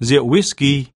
rượu whisky.